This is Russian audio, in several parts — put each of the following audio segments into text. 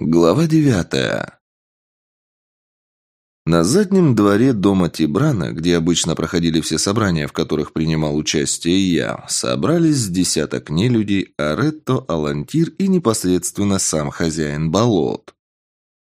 Глава девятая. На заднем дворе дома Тибрана, где обычно проходили все собрания, в которых принимал участие я, собрались десяток нелюдей, Аретто, Алантир и непосредственно сам хозяин болот.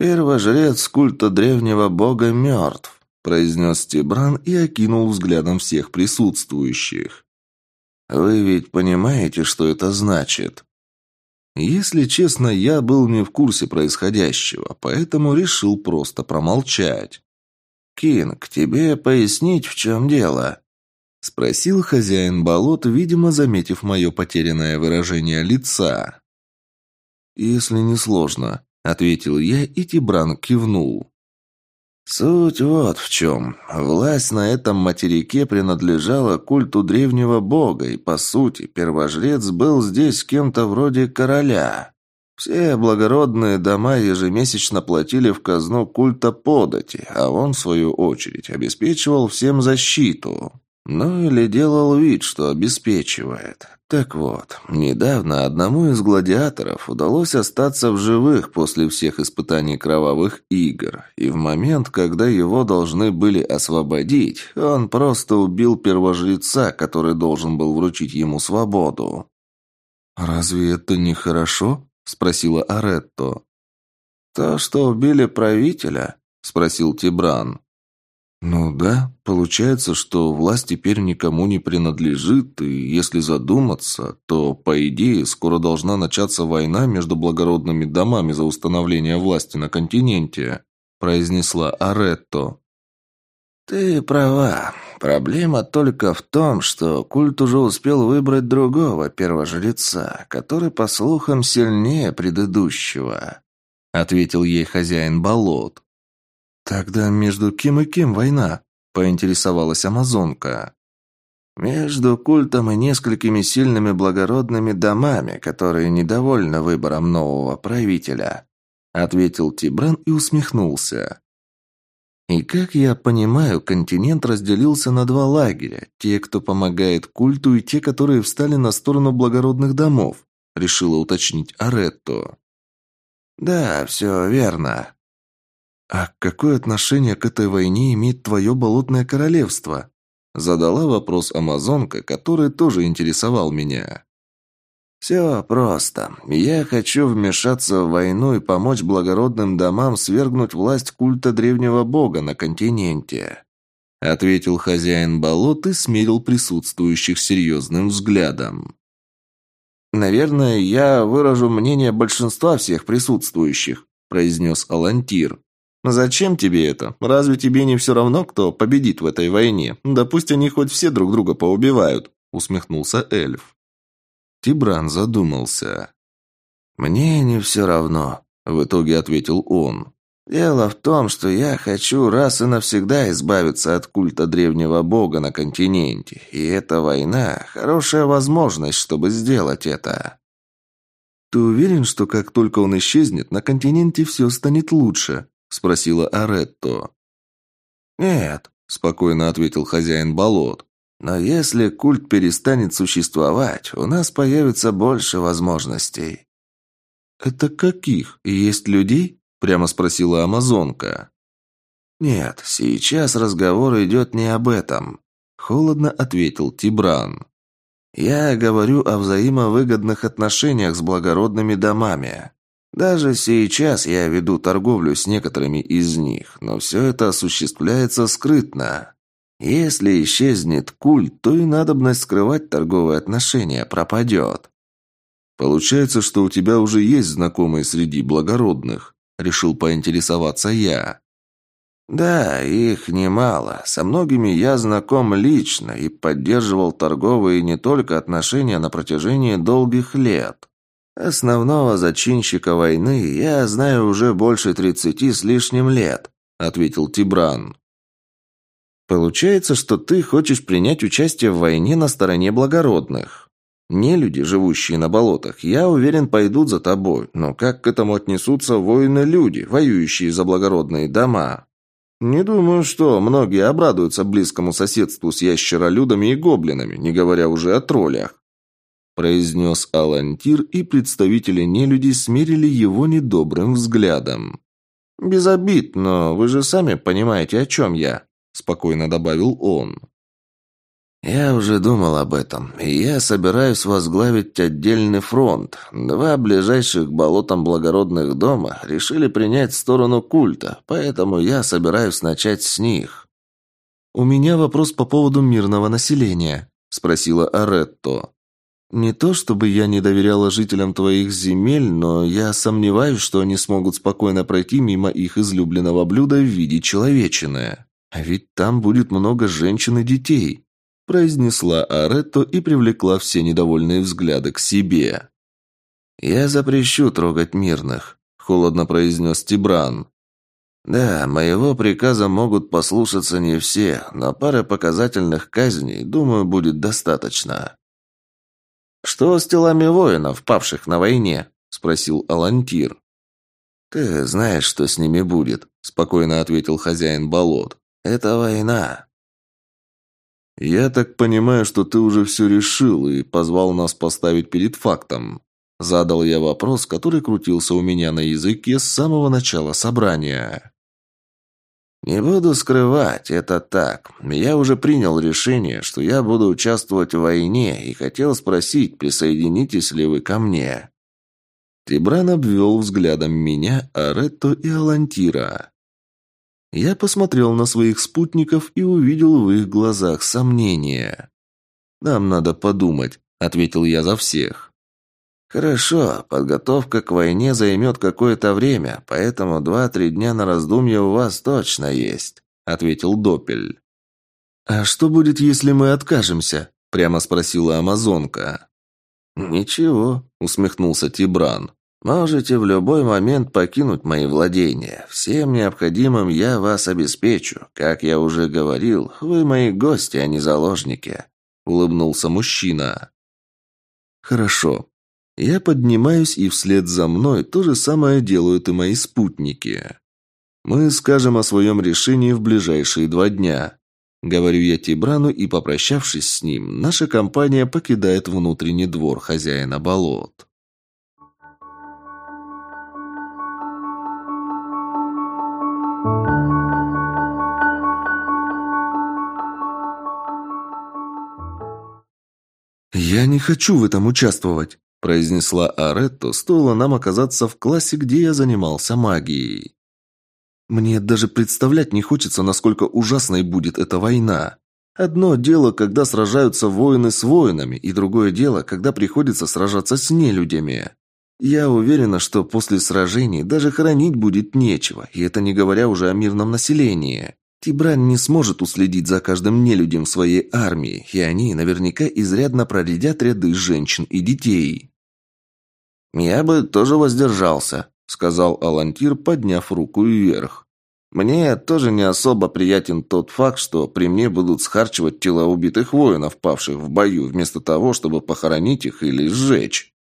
«Первожрец культа древнего бога мертв», – произнес Тибран и окинул взглядом всех присутствующих. «Вы ведь понимаете, что это значит?» Если честно, я был не в курсе происходящего, поэтому решил просто промолчать. «Кинг, тебе пояснить, в чем дело?» — спросил хозяин болот, видимо, заметив мое потерянное выражение лица. «Если не сложно», — ответил я, и Тибран кивнул. Суть вот в чем. Власть на этом материке принадлежала культу древнего бога, и, по сути, первожрец был здесь кем-то вроде короля. Все благородные дома ежемесячно платили в казну культа подати, а он, в свою очередь, обеспечивал всем защиту. Ну или делал вид, что обеспечивает. Так вот, недавно одному из гладиаторов удалось остаться в живых после всех испытаний кровавых игр, и в момент, когда его должны были освободить, он просто убил первожреца, который должен был вручить ему свободу. «Разве это не хорошо?» – спросила Аретто. «То, что убили правителя?» – спросил Тибран. «Ну да, получается, что власть теперь никому не принадлежит, и если задуматься, то, по идее, скоро должна начаться война между благородными домами за установление власти на континенте», произнесла Аретто. «Ты права. Проблема только в том, что культ уже успел выбрать другого первожреца, который, по слухам, сильнее предыдущего», ответил ей хозяин болот. «Тогда между кем и кем война?» – поинтересовалась амазонка. «Между культом и несколькими сильными благородными домами, которые недовольны выбором нового правителя», – ответил Тибран и усмехнулся. И как я понимаю, континент разделился на два лагеря. Те, кто помогает культу, и те, которые встали на сторону благородных домов, решила уточнить Аретто. Да, все верно. «А какое отношение к этой войне имеет твое болотное королевство?» Задала вопрос амазонка, который тоже интересовал меня. «Все просто. Я хочу вмешаться в войну и помочь благородным домам свергнуть власть культа древнего бога на континенте», ответил хозяин болот и смерил присутствующих серьезным взглядом. «Наверное, я выражу мнение большинства всех присутствующих», произнес Алантир. «Зачем тебе это? Разве тебе не все равно, кто победит в этой войне? Да пусть они хоть все друг друга поубивают», — усмехнулся эльф. Тибран задумался. «Мне не все равно», — в итоге ответил он. «Дело в том, что я хочу раз и навсегда избавиться от культа древнего бога на континенте, и эта война — хорошая возможность, чтобы сделать это». «Ты уверен, что как только он исчезнет, на континенте все станет лучше?» – спросила Аретто. «Нет», – спокойно ответил хозяин болот. «Но если культ перестанет существовать, у нас появится больше возможностей». «Это каких? Есть людей?» – прямо спросила амазонка. «Нет, сейчас разговор идет не об этом», – холодно ответил Тибран. «Я говорю о взаимовыгодных отношениях с благородными домами. Даже сейчас я веду торговлю с некоторыми из них, но все это осуществляется скрытно. Если исчезнет культ, то и надобность скрывать торговые отношения пропадет. Получается, что у тебя уже есть знакомые среди благородных, решил поинтересоваться я. Да, их немало. Со многими я знаком лично и поддерживал торговые не только отношения на протяжении долгих лет. «Основного зачинщика войны я знаю уже больше тридцати с лишним лет», — ответил Тибран. «Получается, что ты хочешь принять участие в войне на стороне благородных. Не люди, живущие на болотах, я уверен, пойдут за тобой, но как к этому отнесутся воины-люди, воюющие за благородные дома?» «Не думаю, что многие обрадуются близкому соседству с ящеролюдами и гоблинами, не говоря уже о троллях. Произнес Алантир, и представители нелюдей смерили его недобрым взглядом. «Без обид, но вы же сами понимаете, о чем я», – спокойно добавил он. «Я уже думал об этом, я собираюсь возглавить отдельный фронт. Два ближайших к болотам благородных дома решили принять сторону культа, поэтому я собираюсь начать с них». «У меня вопрос по поводу мирного населения», – спросила Аретто. «Не то чтобы я не доверяла жителям твоих земель, но я сомневаюсь, что они смогут спокойно пройти мимо их излюбленного блюда в виде человечины. А ведь там будет много женщин и детей произнесла Аретто и привлекла все недовольные взгляды к себе. «Я запрещу трогать мирных», – холодно произнес Тибран. «Да, моего приказа могут послушаться не все, но пары показательных казней, думаю, будет достаточно». «Что с телами воинов, павших на войне?» – спросил Алантир. «Ты знаешь, что с ними будет», – спокойно ответил хозяин болот. «Это война. «Я так понимаю, что ты уже все решил и позвал нас поставить перед фактом». Задал я вопрос, который крутился у меня на языке с самого начала собрания. «Не буду скрывать, это так. Я уже принял решение, что я буду участвовать в войне и хотел спросить, присоединитесь ли вы ко мне». Тибран обвел взглядом меня, Аретто и Алантира. Я посмотрел на своих спутников и увидел в их глазах сомнение. «Нам надо подумать», — ответил я за всех. «Хорошо, подготовка к войне займет какое-то время, поэтому два-три дня на раздумье у вас точно есть», — ответил Допель. «А что будет, если мы откажемся?» — прямо спросила Амазонка. «Ничего», — усмехнулся Тибран. Можете в любой момент покинуть мои владения. Всем необходимым я вас обеспечу. Как я уже говорил, вы мои гости, а не заложники», — улыбнулся мужчина. «Хорошо. Я поднимаюсь, и вслед за мной то же самое делают и мои спутники. Мы скажем о своем решении в ближайшие два дня». Говорю я Тибрану, и, попрощавшись с ним, наша компания покидает внутренний двор хозяина болот. «Я не хочу в этом участвовать», – произнесла Аретто, стоило нам оказаться в классе, где я занимался магией. «Мне даже представлять не хочется, насколько ужасной будет эта война. Одно дело, когда сражаются воины с воинами, и другое дело, когда приходится сражаться с нелюдями. Я уверена, что после сражений даже хранить будет нечего, и это не говоря уже о мирном населении. Тибран не сможет уследить за каждым нелюдем своей армии, и они наверняка изрядно проредят ряды женщин и детей. «Я бы тоже воздержался», — сказал Алантир, подняв руку вверх. «Мне тоже не особо приятен тот факт, что при мне будут схарчивать тела убитых воинов, павших в бою, вместо того, чтобы похоронить их или сжечь».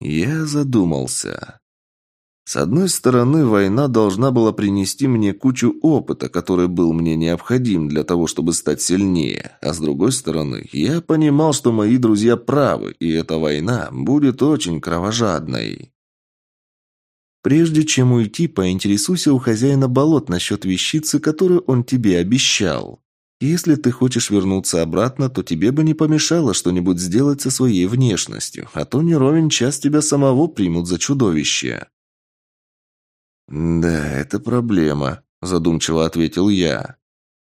Я задумался. С одной стороны, война должна была принести мне кучу опыта, который был мне необходим для того, чтобы стать сильнее. А с другой стороны, я понимал, что мои друзья правы, и эта война будет очень кровожадной. Прежде чем уйти, поинтересуйся у хозяина болот насчет вещицы, которую он тебе обещал. Если ты хочешь вернуться обратно, то тебе бы не помешало что-нибудь сделать со своей внешностью, а то не ровен час тебя самого примут за чудовище. «Да, это проблема», – задумчиво ответил я.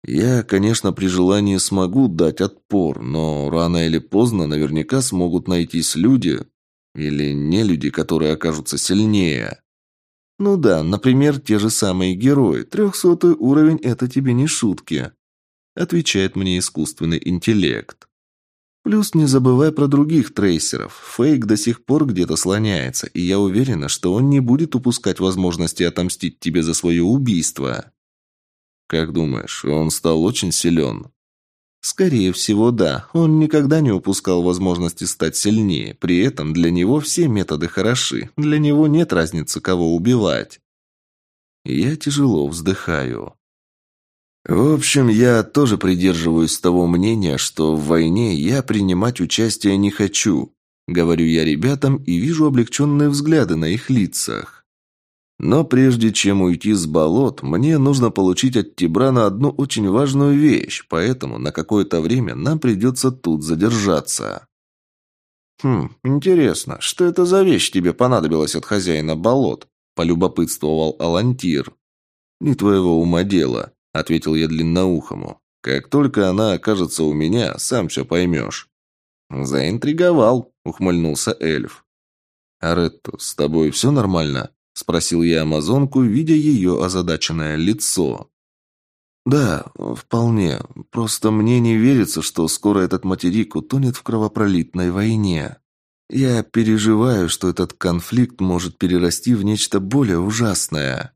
«Я, конечно, при желании смогу дать отпор, но рано или поздно наверняка смогут найтись люди или не люди, которые окажутся сильнее». «Ну да, например, те же самые герои. Трехсотый уровень – это тебе не шутки», – отвечает мне искусственный интеллект. Плюс не забывай про других трейсеров. Фейк до сих пор где-то слоняется, и я уверена, что он не будет упускать возможности отомстить тебе за свое убийство. Как думаешь, он стал очень силен? Скорее всего, да. Он никогда не упускал возможности стать сильнее. При этом для него все методы хороши. Для него нет разницы, кого убивать. Я тяжело вздыхаю. В общем, я тоже придерживаюсь того мнения, что в войне я принимать участие не хочу. Говорю я ребятам и вижу облегченные взгляды на их лицах. Но прежде чем уйти с болот, мне нужно получить от Тибрана одну очень важную вещь, поэтому на какое-то время нам придется тут задержаться. «Хм, интересно, что это за вещь тебе понадобилась от хозяина болот?» – полюбопытствовал Алантир. «Не твоего ума дело», – ответил я длинноухому. «Как только она окажется у меня, сам все поймешь». «Заинтриговал», – ухмыльнулся эльф. «Аретто, с тобой все нормально?» – спросил я амазонку, видя ее озадаченное лицо. «Да, вполне. Просто мне не верится, что скоро этот материк утонет в кровопролитной войне. Я переживаю, что этот конфликт может перерасти в нечто более ужасное.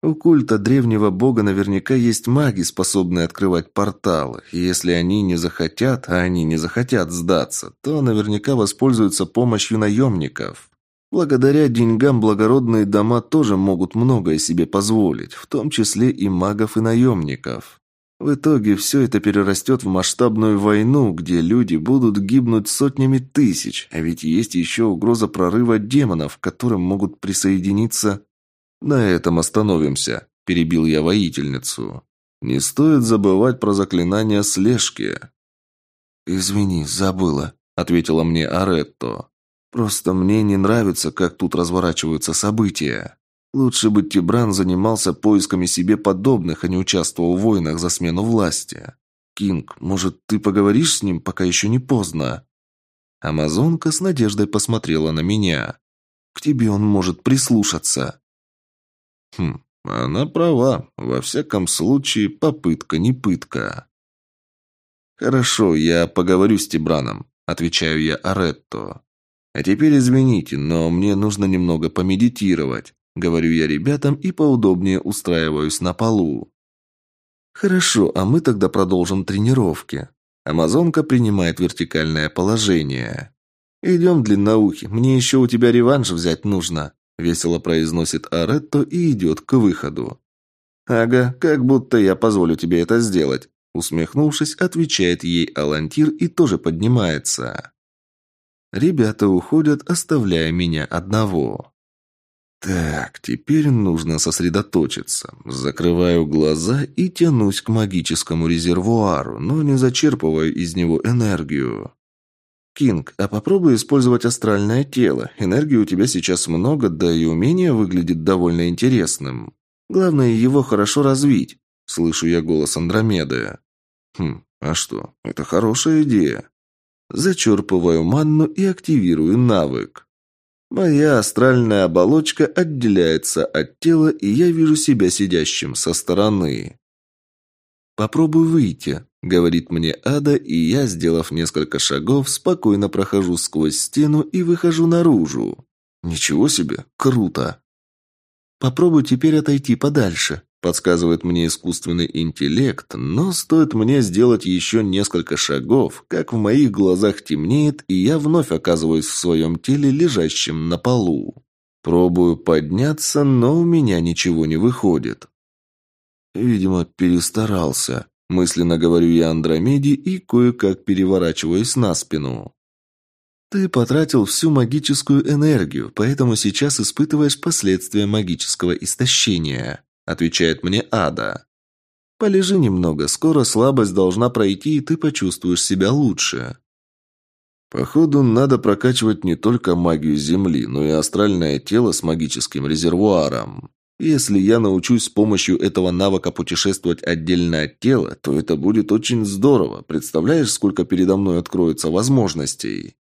У культа древнего бога наверняка есть маги, способные открывать порталы, и если они не захотят, а они не захотят сдаться, то наверняка воспользуются помощью наемников. Благодаря деньгам благородные дома тоже могут многое себе позволить, в том числе и магов и наемников. В итоге все это перерастет в масштабную войну, где люди будут гибнуть сотнями тысяч, а ведь есть еще угроза прорыва демонов, к которым могут присоединиться... «На этом остановимся», – перебил я воительницу. «Не стоит забывать про заклинание слежки». «Извини, забыла», – ответила мне Аретто. Просто мне не нравится, как тут разворачиваются события. Лучше бы Тибран занимался поисками себе подобных, а не участвовал в войнах за смену власти. Кинг, может, ты поговоришь с ним, пока еще не поздно?» Амазонка с надеждой посмотрела на меня. «К тебе он может прислушаться». «Хм, она права. Во всяком случае, попытка не пытка». «Хорошо, я поговорю с Тибраном», — отвечаю я Аретто. «А теперь извините, но мне нужно немного помедитировать», — говорю я ребятам и поудобнее устраиваюсь на полу. «Хорошо, а мы тогда продолжим тренировки». Амазонка принимает вертикальное положение. «Идем, длинноухи, мне еще у тебя реванш взять нужно», — весело произносит Аретто и идет к выходу. «Ага, как будто я позволю тебе это сделать», — усмехнувшись, отвечает ей Алантир и тоже поднимается. Ребята уходят, оставляя меня одного. Так, теперь нужно сосредоточиться. Закрываю глаза и тянусь к магическому резервуару, но не зачерпываю из него энергию. «Кинг, а попробуй использовать астральное тело. Энергии у тебя сейчас много, да и умение выглядит довольно интересным. Главное, его хорошо развить», — слышу я голос Андромеды. «Хм, а что, это хорошая идея. Зачерпываю манну и активирую навык. Моя астральная оболочка отделяется от тела, и я вижу себя сидящим со стороны. «Попробуй выйти», — говорит мне Ада, и я, сделав несколько шагов, спокойно прохожу сквозь стену и выхожу наружу. «Ничего себе, круто!» «Попробуй теперь отойти подальше», Подсказывает мне искусственный интеллект, но стоит мне сделать еще несколько шагов, как в моих глазах темнеет, и я вновь оказываюсь в своем теле, лежащем на полу. Пробую подняться, но у меня ничего не выходит. Видимо, перестарался. Мысленно говорю я Андромеде и кое-как переворачиваюсь на спину. Ты потратил всю магическую энергию, поэтому сейчас испытываешь последствия магического истощения отвечает мне Ада. Полежи немного, скоро слабость должна пройти, и ты почувствуешь себя лучше. Походу, надо прокачивать не только магию Земли, но и астральное тело с магическим резервуаром. Если я научусь с помощью этого навыка путешествовать отдельно от тела, то это будет очень здорово. Представляешь, сколько передо мной откроется возможностей?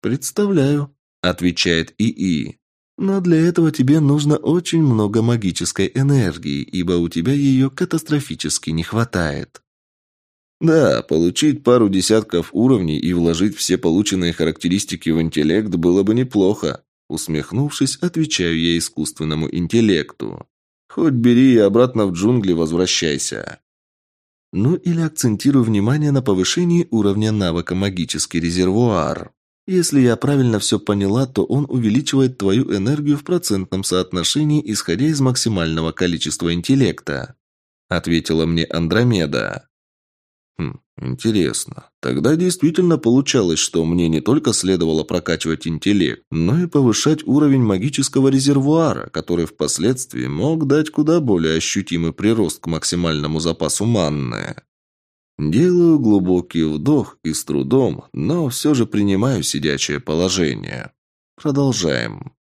Представляю, отвечает ИИ. Но для этого тебе нужно очень много магической энергии, ибо у тебя ее катастрофически не хватает. Да, получить пару десятков уровней и вложить все полученные характеристики в интеллект было бы неплохо. Усмехнувшись, отвечаю я искусственному интеллекту. Хоть бери и обратно в джунгли возвращайся. Ну или акцентирую внимание на повышении уровня навыка магический резервуар. Если я правильно все поняла, то он увеличивает твою энергию в процентном соотношении, исходя из максимального количества интеллекта», — ответила мне Андромеда. «Хм, Интересно. Тогда действительно получалось, что мне не только следовало прокачивать интеллект, но и повышать уровень магического резервуара, который впоследствии мог дать куда более ощутимый прирост к максимальному запасу манны. Делаю глубокий вдох и с трудом, но все же принимаю сидячее положение. Продолжаем.